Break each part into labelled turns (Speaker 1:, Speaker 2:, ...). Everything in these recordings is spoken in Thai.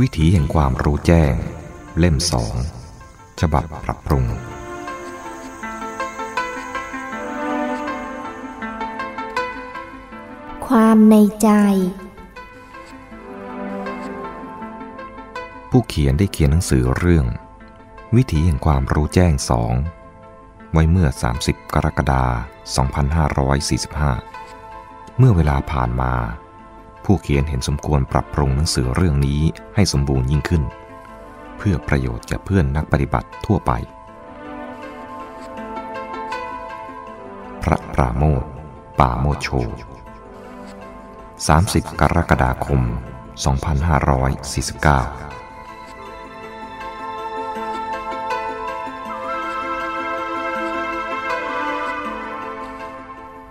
Speaker 1: วิถีแห่งความรู้แจ้ง เล่มสองฉบับปรับปรุง
Speaker 2: ความในใจ
Speaker 1: ผู้เขียนได้เขียนหนังสือเรื่อง วิถีแห่งความรู้แจ้งสองไว้เมื่อ 30 กรกฎาคม 2545 เมื่อเวลาผ่านมา ผู้เขียนเห็นสมควรปรับปรุงหนังสือเรื่องนี้ให้สมบูรณ์ยิ่งขึ้น เพื่อประโยชน์แก่เพื่อนนักปฏิบัติทั่วไป พระปราโมทป่าโมชโช 30 กรกฎาคม 2549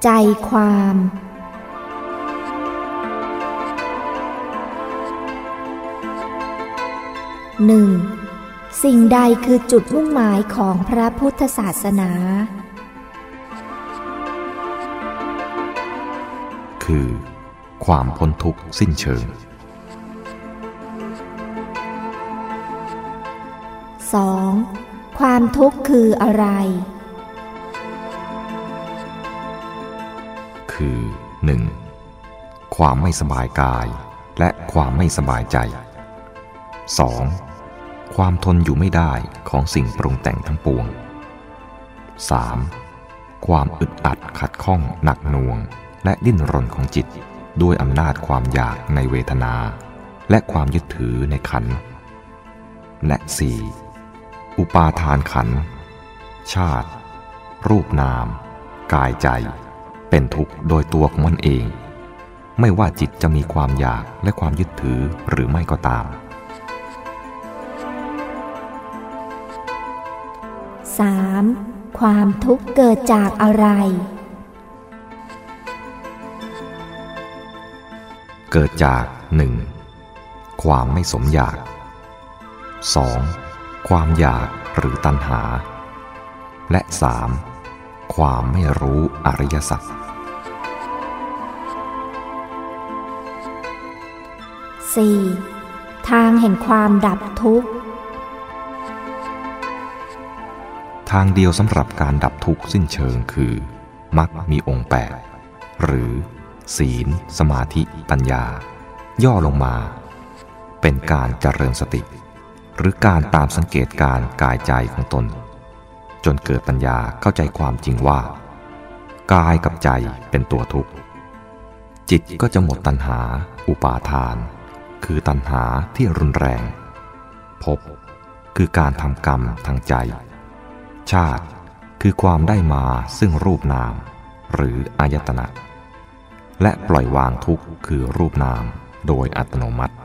Speaker 2: ใจความ หนึ่งสิ่งใดคือจุดมุ่งหมายของพระพุทธศาสนา
Speaker 1: คือ ความพ้นทุกข์สิ้นเชิง
Speaker 2: 2. ความทุกข์คืออะไร
Speaker 1: คือ 1. ความไม่สบายกายและความไม่สบายใจ 2. ความทนอยู่ไม่ได้ของสิ่งปรุงแต่งทั้งปวง 3. ความอึดอัดขัดข้องหนักหน่วง และดิ้นรนของจิต ด้วยอำนาจความอยากในเวทนา และความยึดถือในขัน และ 4. อุปาทานขัน ชาติ รูปนาม กายใจ เป็นทุกข์โดยตัวของมันเอง ไม่ว่าจิตจะมีความอยากและความยึดถือหรือไม่ก็ตาม
Speaker 2: 3. ความทุกข์เกิดจากอะไร
Speaker 1: เกิดจาก 1. ความไม่สมอยาก 2. ความอยากหรือตัณหา และ 3. ความไม่รู้อริยสัจ
Speaker 2: 4. ทางแห่งความดับทุกข์
Speaker 1: ทางเดียวสำหรับการดับทุกข์สิ้นเชิงคือมักมีองค์แปดหรือ ศีล สมาธิ ปัญญา ย่อลงมา เป็นการเจริญสติ หรือการตามสังเกตการกายใจของตน จนเกิดปัญญาเข้าใจความจริงว่า กายกับใจเป็นตัวทุกข์ จิตก็จะหมดตัณหา อุปาทาน คือตัณหาที่รุนแรง พบคือการทำกรรมทางใจ ชาติ คือความได้มาซึ่งรูปนาม หรืออายตนะ และปล่อยวางทุกข์คือรูปนาม โดยอัตโนมัติ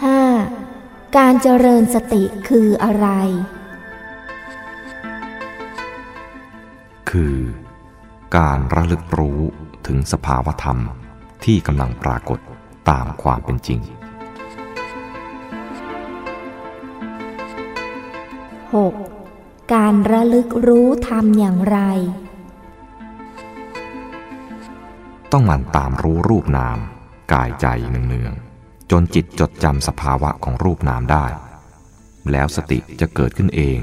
Speaker 2: 5. การเจริญสติคืออะไร
Speaker 1: คือ การระลึกรู้ถึงสภาวธรรมที่กำลังปรากฏตามความเป็นจริง
Speaker 2: 6. การระลึกรู้ทำอย่างไร
Speaker 1: ต้องหมั่นตามรู้รูปนาม กายใจเนืองๆจนจิตจดจำสภาวะของรูปนามได้ แล้วสติจะเกิดขึ้นเอง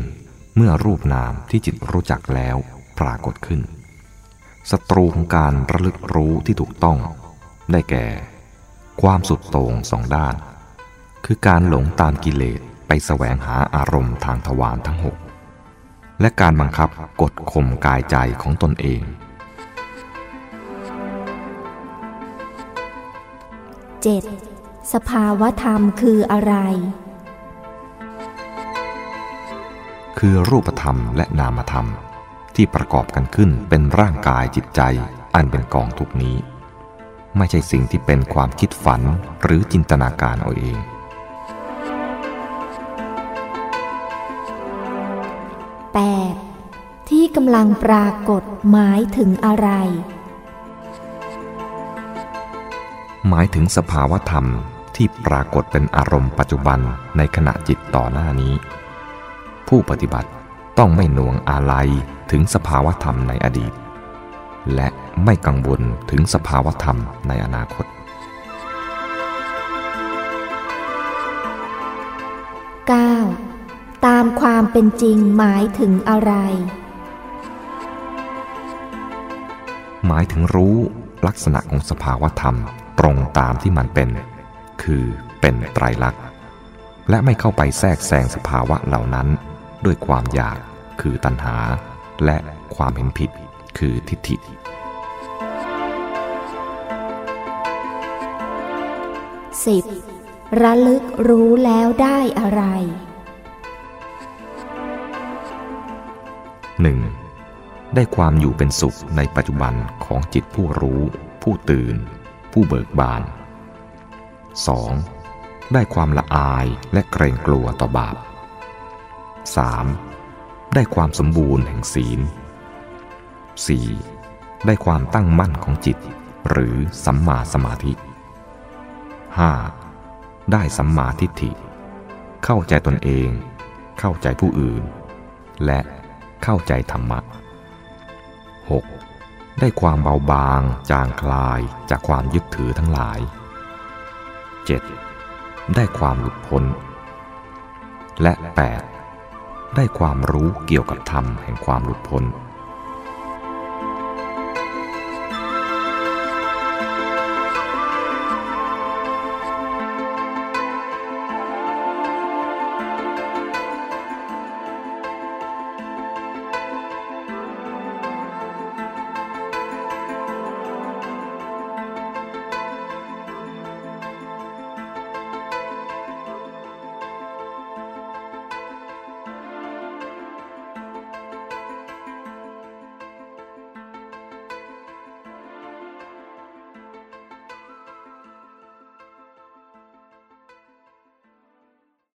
Speaker 1: เมื่อรูปนามที่จิตรู้จักแล้วปรากฏขึ้นศัตรูของการระลึกรู้ที่ถูกต้อง ได้แก่ ความสุดโต่งสองด้าน คือการหลงตามกิเลส ไปแสวงหาอารมณ์ทางทวารทั้งหกและการบังคับกดข่มกายใจของตนเอง
Speaker 2: 7. สภาวธรรมคืออะไร
Speaker 1: คือรูปธรรมและนามธรรมที่ประกอบกันขึ้นเป็นร่างกายจิตใจอันเป็นกองทุกนี้ ไม่ใช่สิ่งที่เป็นความคิดฝันหรือจินตนาการเอาเอง
Speaker 2: กำลังปรากฏหมายถึงอะไร
Speaker 1: หมายถึงสภาวธรรมที่ปรากฏเป็นอารมณ์ปัจจุบันในขณะจิตต่อหน้านี้ ผู้ปฏิบัติต้องไม่หน่วงอาลัยถึงสภาวธรรมในอดีต และไม่กังวลถึงสภาวธรรมในอนาคต
Speaker 2: 9. ตามความเป็นจริงหมายถึงอะไร
Speaker 1: หมายถึงรู้ลักษณะของสภาวธรรมตรงตามที่มันเป็น คือเป็นไตรลักษณ์และไม่เข้าไปแทรกแซงสภาวะเหล่านั้น ด้วยความอยากคือตัณหา และความเห็นผิดคือทิฏฐิ
Speaker 2: 10. ระลึกรู้แล้วได้อะไร
Speaker 1: 1. ได้ความอยู่เป็นสุขในปัจจุบันของจิตผู้รู้ ผู้ตื่น ผู้เบิกบาน 2. ได้ความละอายและเกรงกลัวต่อบาป 3. ได้ความสมบูรณ์แห่งศีล 4. ได้ความตั้งมั่นของจิต หรือสัมมาสมาธิ 5. ได้สัมมาทิฏฐิ เข้าใจตนเอง เข้าใจผู้อื่น และเข้าใจธรรมะ 6. ได้ความเบาบางจางคลายจากความยึดถือทั้งหลาย 7. ได้ความหลุดพ้น และ 8. ได้ความรู้เกี่ยวกับธรรมแห่งความหลุดพ้น